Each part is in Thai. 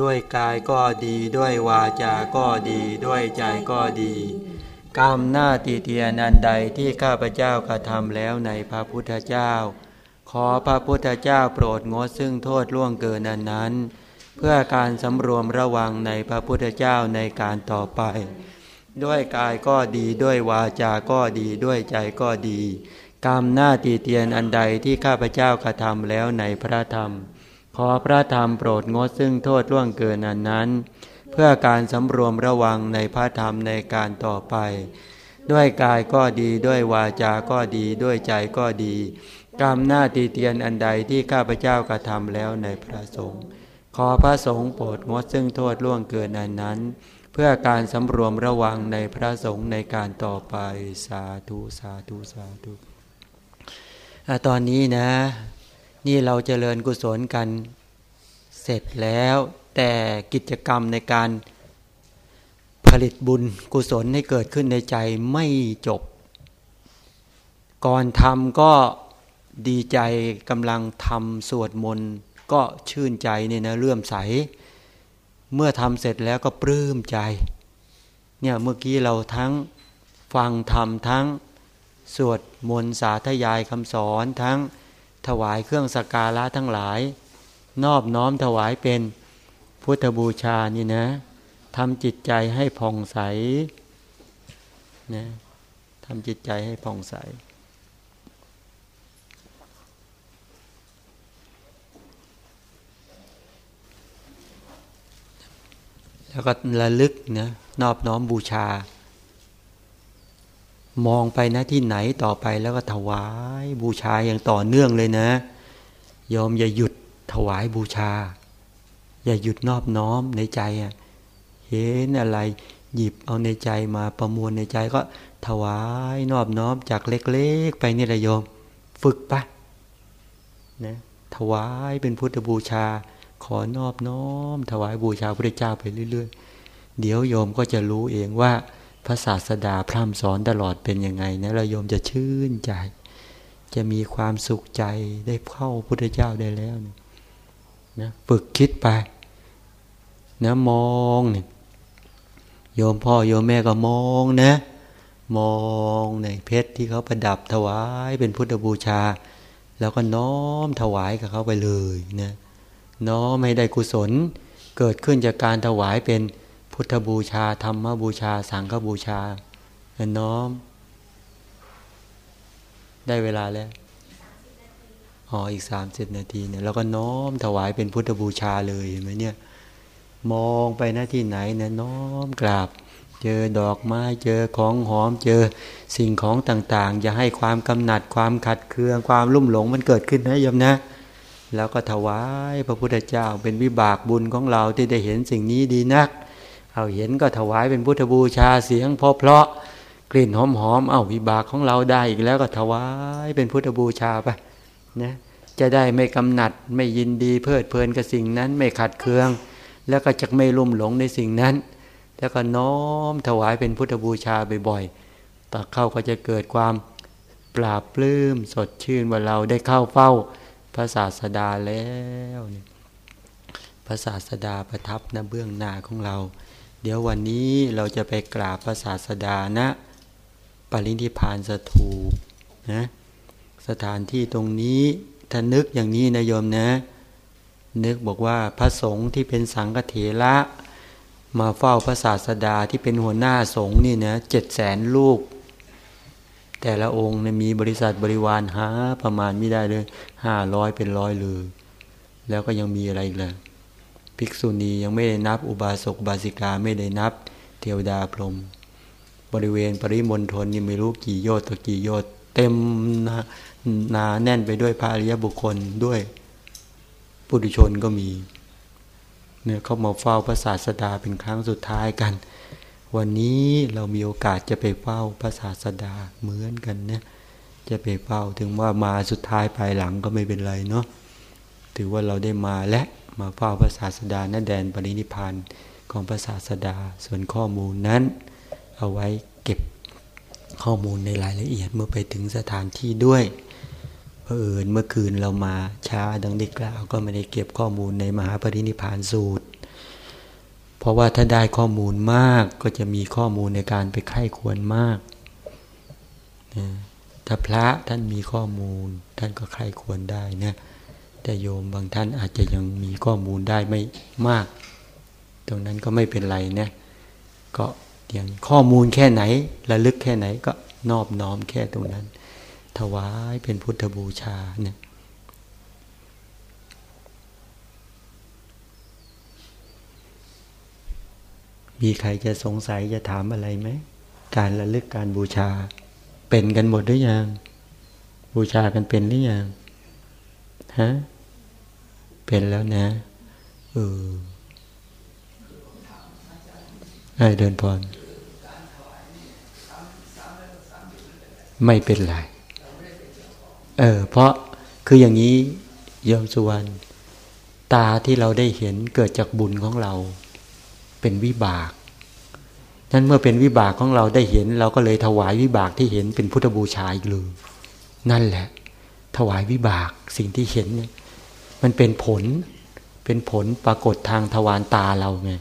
ด้วยกายก็ดี ด้วยวาจาก็ดี ด้วยใจก็ดี กรรมหน้าตีเตียนันใดที่ข้าพเจ้ากระทำแล้วในพระพุทธเจ้า ขอพระพุทธเจ้าโปรดงดซึ่งโทษล่วงเกินนั้นนั้น เพื่อการสำรวมระวังในพระพุทธเจ้าในการต่อไป ด้วยกายก็ดีด้วยวาจาก็ดีด้วยใจก็ดี กรรมหน้าตีเตียนอันใดที่ข้าพเจ้ากระทำแล้วในพระธรรม ขอพระธรรมโปรดงดซึ่งโทษล่วงเกินอันนั้น เพื่อการสำรวมระวังในพระธรรมในการต่อไป ด้วยกายก็ดีด้วยวาจาก็ดีด้วยใจก็ดี กรรมหน้าตีเตียนอันใดที่ข้าพเจ้ากระทำแล้วในพระสงฆ์ขอพระสงฆ์โปรดงดซึ่งโทษล่วงเกินอันนั้น เพื่อการสำรวมระวังในพระสงฆ์ในการต่อไปสาธุสาธุสาธุตอนนี้นะ นี่เราเจริญกุศลกันเสร็จแล้ว แต่กิจกรรมในการผลิตบุญกุศลให้เกิดขึ้นในใจไม่จบ ก่อนทำก็ดีใจกำลังทำสวดมนต์ก็ชื่นใจเนี่ยนะเลื่อมใส เมื่อทำเสร็จแล้วก็ปลื้มใจ เนี่ยเมื่อกี้เราทั้งฟังธรรมทั้งสวดมนต์สาธยายคำสอนทั้ง ถวายเครื่องสักการะทั้งหลาย นอบน้อมถวายเป็นพุทธบูชานี่นะทำจิตใจให้ผ่องใสนะทำจิตใจให้ผ่องใส แล้วก็ระลึกนะนอบน้อมบูชา มองไปนะที่ไหนต่อไปแล้วก็ถวายบูชาอย่างต่อเนื่องเลยนะยอมอย่าหยุดถวายบูชา อย่าหยุดนอบน้อมในใจอะเห็นอะไรหยิบเอาในใจมาประมวลในใจก็ถวายนอบน้อมจากเล็กๆ ไปนี่แหละโยม ฝึกปะนะถวายเป็นพุทธบูชา ขอนอบน้อม ถวายบูชาพระเจ้าไปเรื่อย ๆ เดี๋ยวโยมก็จะรู้เองว่า พระศาสดาพร่ำสอนตลอดเป็นยังไงนะเราโยมจะชื่นใจ จะมีความสุขใจได้เข้าพุทธเจ้าได้แล้วนะฝึกคิดไปนะมองเนี่ยโยมพ่อโยมแม่ก็มองนะ มองในเพชรที่เขาประดับถวายเป็นพุทธบูชา แล้วก็น้อมถวายกับเขาไปเลยนะน้อมให้ได้กุศลเกิดขึ้นจากการถวายเป็น พุทธบูชา ธรรมบูชา สังฆบูชาน้อม ได้เวลาแล้วอ๋ออีกสามสิบนาทีเนี่ยแล้วก็น้อมถวายเป็นพุทธบูชาเลยเห็นไหมเนี่ย มองไปหน้าที่ไหนเนี่ยน้อมกราบ เจอดอกไม้เจอของหอมเจอสิ่งของต่างๆ อย่าให้ความกำหนัดความขัดเคืองความลุ่มหลงมันเกิดขึ้นนะโยมนะแล้วก็ถวายพระพุทธเจ้าเป็นวิบากบุญของเราที่ได้เห็นสิ่งนี้ดีนัก เอาเห็นก็ถวายเป็นพุทธบูชาเสียงพราะเพราะกลิ่นหอมหอมเอาวิบากของเราได้อีกแล้วก็ถวายเป็นพุทธบูชาไปนะจะได้ไม่กำหนัดไม่ยินดีเพลิดเพลินกับสิ่งนั้นไม่ขัดเคือง แล้วก็จะไม่ลุ่มหลงในสิ่งนั้น แล้วก็น้อมถวายเป็นพุทธบูชาบ่อยๆต่อเข้าก็จะเกิดความปราบปลื้มสดชื่นว่าเราได้เข้าเฝ้าพระศาสดาแล้วพระศาสดาประทับณเบื้องหน้าของเรา เดี๋ยววันนี้เราจะไปกราบพระศาสดานะปรินิพานสถูปนะสถานที่ตรงนี้ถ้านึกอย่างนี้นะโยมนะ นึกบอกว่าพระสงฆ์ที่เป็นสังฆเถระมาเฝ้าพระศาสดาที่เป็นหัวหน้าสงฆ์นี่นะเจ็ดแสนลูก แต่ละองค์นะมีบริษัทบริวารหาประมาณไม่ได้เลยห้าร้อยเป็นร้อยเลย แล้วก็ยังมีอะไรอีกเลย ภิกษุณียังไม่ได้นับ อุบาสกบาสิกาไม่ได้นับ เทวดาพรหมบริเวณปริมณฑลยังไม่รู้กี่โยชน์ต่อกี่โยชน์เต็มนานาแน่นไปด้วยพระอริยบุคคลด้วยปุถุชนก็มีเนี่ยเขามาเฝ้าพระศาสดาเป็นครั้งสุดท้ายกัน วันนี้เรามีโอกาสจะไปเฝ้าพระศาสดาเหมือนกันเนี่ยจะไปเฝ้าถึงว่ามาสุดท้ายภายหลังก็ไม่เป็นไรเนาะถือว่าเราได้มาและ มาเฝ้าพระศาสดาณแดนปรินิพานของพระศาสดาส่วนข้อมูลนั้น เอาไว้เก็บข้อมูลในรายละเอียดเมื่อไปถึงสถานที่ด้วยเพอเอิญเมื่อคืนเรามาช้าดังได้กล่าวก็ไม่ได้เก็บข้อมูลในมหาปรินิพานสูตร เพราะว่าถ้าได้ข้อมูลมากก็จะมีข้อมูลในการไปไข้ควรมากนะถ้าพระท่านมีข้อมูลท่านก็ไข้ควรได้นะ แต่โยมบางท่านอาจจะยังมีข้อมูลได้ไม่มาก ตรงนั้นก็ไม่เป็นไรนะก็อย่างข้อมูลแค่ไหนระลึกแค่ไหนก็นอบน้อมแค่ตรงนั้น ถวายเป็นพุทธบูชาเนี่ยมีใครจะสงสัยจะถามอะไรไหม การระลึกการบูชา เป็นกันหมดหรือยัง บูชากันเป็นหรือยังฮะ เป็นแล้วนะเออไอ้เดินพรไม่เป็นไร เออ เพราะคืออย่างนี้ยมสุวรรณตาที่เราได้เห็นเกิดจากบุญของเรา เป็นวิบากนั้นเมื่อเป็นวิบากของเราได้เห็น เราก็เลยถวายวิบากที่เห็นเป็นพุทธบูชาอีกเลยนั่นแหละ ถวายวิบากสิ่งที่เห็นเนี่ย มันเป็นผล เป็นผลปรากฏทางทวารตาเราไง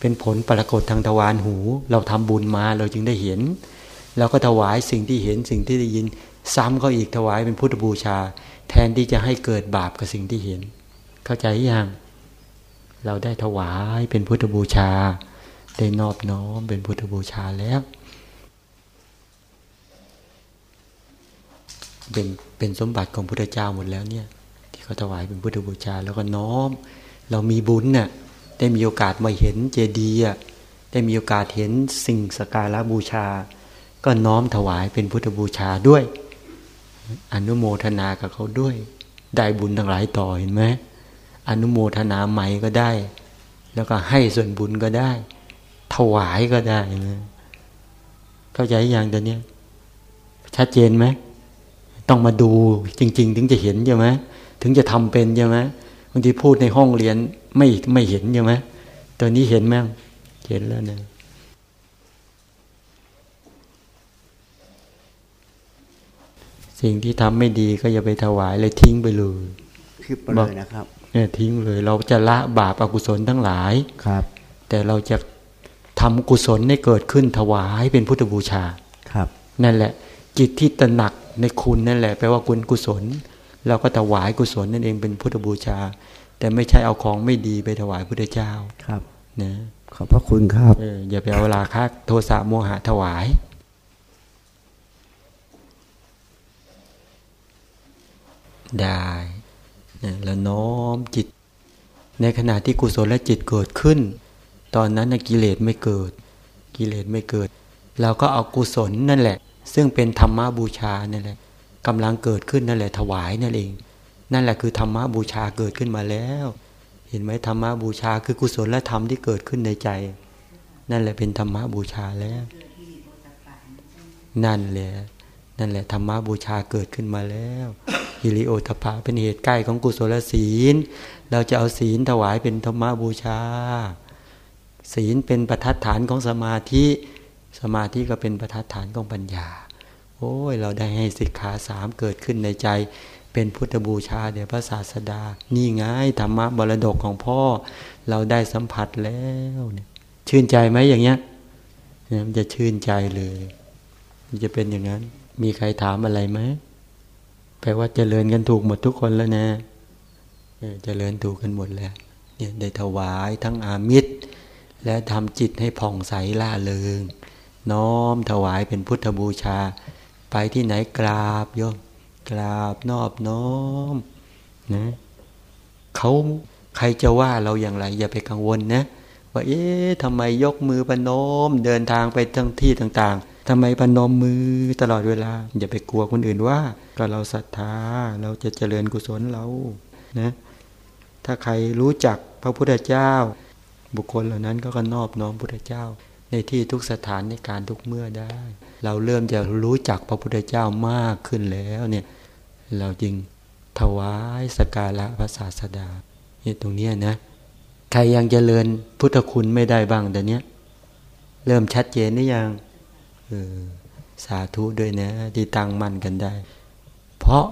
เป็นผลปรากฏทางทวารหู เราทำบุญมาเราจึงได้เห็น เราก็ถวายสิ่งที่เห็นสิ่งที่ได้ยิน ซ้ำเขาอีกถวายเป็นพุทธบูชา แทนที่จะให้เกิดบาปกับสิ่งที่เห็น เข้าใจยังเราได้ถวายเป็นพุทธบูชา ได้นอบน้อมเป็นพุทธบูชาแล้วเป็นเป็นสมบัติของพุทธเจ้าหมดแล้วเนี่ย ถวายเป็นพุทธบูชา แล้วก็น้อม เรามีบุญเนี่ยได้มีโอกาสมาเห็นเจดีย์ได้มีโอกาสเห็นสิ่งสการะบูชา ก็น้อมถวายเป็นพุทธบูชาด้วย อนุโมทนากับเขาด้วย ได้บุญทั้งหลายต่อเห็นไหมอนุโมทนาใหม่ก็ได้ แล้วก็ให้ส่วนบุญก็ได้ ถวายก็ได้นะเข้าใจอย่างตัวนี้ชัดเจนไหมต้องมาดูจริง ๆ ถึงจะเห็นใช่ไหม ถึงจะทำเป็นใช่ไหมบางทีพูดในห้องเรียนไม่ไม่เห็นใช่ไหมตัวนี้เห็นไหมเห็นแล้วเนี่ยสิ่งที่ทำไม่ดีก็อย่าไปถวายเลยทิ้งไปเลยคือไปเลยนะครับเนี่ยทิ้งเลย เราจะละบาปอกุศลทั้งหลายครับ แต่เราจะทำกุศลให้เกิดขึ้นถวายเป็นพุทธบูชาครับ นั่นแหละจิตที่ตระหนักในคุณนั่นแหละแปลว่าคุณกุศล เราก็ถวายกุศลนั่นเองเป็นพุทธบูชา แต่ไม่ใช่เอาของไม่ดีไปถวายพุทธเจ้าครับนะขอบพระคุณครับอออย่าไปเอาราคะโทสะโมหะถวายได้นะแล้วน้อมจิต ในขณะที่กุศลและจิตเกิดขึ้น ตอนนั้นกิเลสไม่เกิด กิเลสไม่เกิด เราก็เอากุศลนั่นแหละ ซึ่งเป็นธรรมบูชานั่นแหละ กำลังเกิดขึ้นนั่นแหละถวายนั่นเอง นั่นแหละคือธรรมะบูชาเกิดขึ้นมาแล้ว เห็นไหมธรรมะบูชาคือกุศลและธรรมที่เกิดขึ้นในใจ นั่นแหละเป็นธรรมะบูชาแล้ว นั่นแหละนั่นแหละธรรมะบูชาเกิดขึ้นมาแล้วฮิริโอตปะเป็นเหตุใกล้ของกุศลศีล เราจะเอาศีลถวายเป็นธรรมบูชา ศีลเป็นประทัดฐานของสมาธิ สมาธิก็เป็นประทัดฐานของปัญญา โอ้ย เราได้ให้สิกขาสามเกิดขึ้นในใจ เป็นพุทธบูชาเดี๋ยวพระศาสดา นี่ไงธรรมะบรดกของพ่อ เราได้สัมผัสแล้วเนี่ยชื่นใจไหมอย่างเงี้ยเนี่ยมันจะชื่นใจเลยมันจะเป็นอย่างนั้น มีใครถามอะไรไหมแปลว่าเจริญกันถูกหมดทุกคนแล้วนะเจริญถูกกันหมดแล้วเนี่ยได้ถวายทั้งอามิตร และทำจิตให้ผ่องใสล่าเริง น้อมถวายเป็นพุทธบูชา ไปที่ไหนกราบโยมกราบนอบน้อมนะเขาใครจะว่าเราอย่างไร อย่าไปกังวลนะว่าเอ๊ะทำไมยกมือปนม เดินทางไปทั้งที่ต่าง ๆทำไมปนมมือตลอดเวลา อย่าไปกลัวคนอื่นว่า ก็เราศรัทธาเราจะเจริญกุศลเรานะถ้าใครรู้จักพระพุทธเจ้า บุคคลเหล่านั้นก็ก็นอบน้อมพุทธเจ้า ในที่ทุกสถานในการทุกเมื่อได้ เราเริ่มจะรู้จักพระพุทธเจ้ามากขึ้นแล้วเนี่ยเราจึงถวายสการะพระศาสดาเนี่ยตรงนี้นะใครยังเจริญพุทธคุณไม่ได้บ้างแต่เนี้ยเริ่มชัดเจนหรือยังออสาธุด้วยนะ ที่ตั้งมั่นกันได้ เพราะ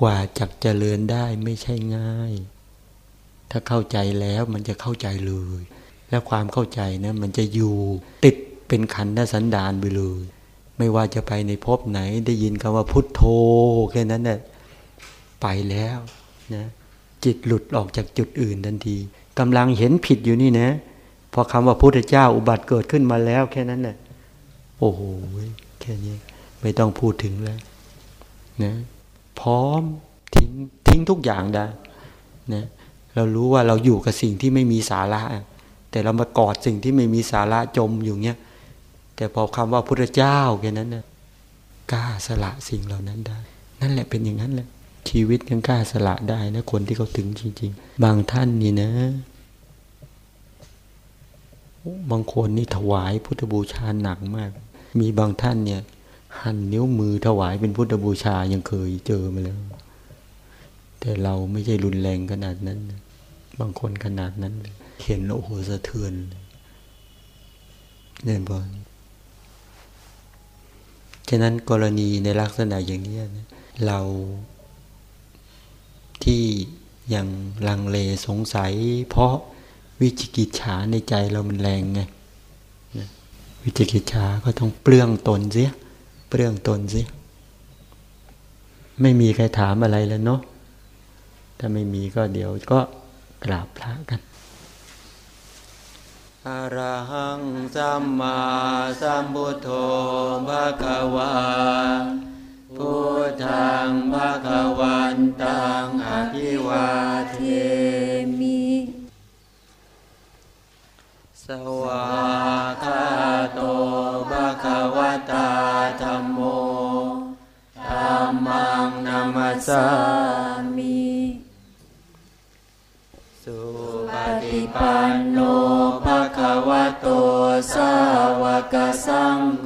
กว่าจะเจริญได้ไม่ใช่ง่าย ถ้าเข้าใจแล้วมันจะเข้าใจเลย แล้วความเข้าใจนะมันจะอยู่ติดเป็นขันธสันดานไปเลยไม่ว่าจะไปในภพไหนได้ยินคำว่าพุทโธแค่นั้นเนะ่ยไปแล้วนะจิตหลุดออกจากจุดอื่นทันทีกำลังเห็นผิดอยู่นี่นะพอคำว่าพุทธเจ้าอุบัติเกิดขึ้นมาแล้วแค่นั้นนะ่ะโอ้โหแค่นี้ไม่ต้องพูดถึงแล้วนะพร้อมทิ้งทิ้งทุกอย่างได้นะเรารู้ว่าเราอยู่กับสิ่งที่ไม่มีสาระ แต่เรามากอดสิ่งที่ไม่มีสาระจมอยู่เนี้ยแต่พอคำว่าพุทธเจ้าแค่นั้นนะกล้าสละสิ่งเหล่านั้นได้ นั่นแหละเป็นอย่างนั้นแหละ ชีวิตยังกล้าสละได้นะคนที่เขาถึงจริง ๆ บางท่านนี่นะบางคนนี่ถวายพุทธบูชาหนักมาก มีบางท่านเนี่ย หั่นนิ้วมือถวายเป็นพุทธบูชายังเคยเจอมาแล้ว แต่เราไม่ใช่รุนแรงขนาดนั้น บางคนขนาดนั้นเลย เห็นโอ้โหสะเทือนเนี่ยบอลฉะนั้นกรณีในลักษณะอย่างนี้เราที่ยังลังเลสงสัย เพราะวิจิกิจฉาในใจเรามันแรงไงวิจิกิจฉาก็ต้องเปลื้องตนเสียเปลื้องตนเสียไม่มีใครถามอะไรแล้วเนาะถ้าไม่มีก็เดี๋ยวก็กราบพระกัน อรหังสัมมาสัมพุทโธภะคะวาพุทธังภะคะวันตังอภิวาเทมิ สวาก sang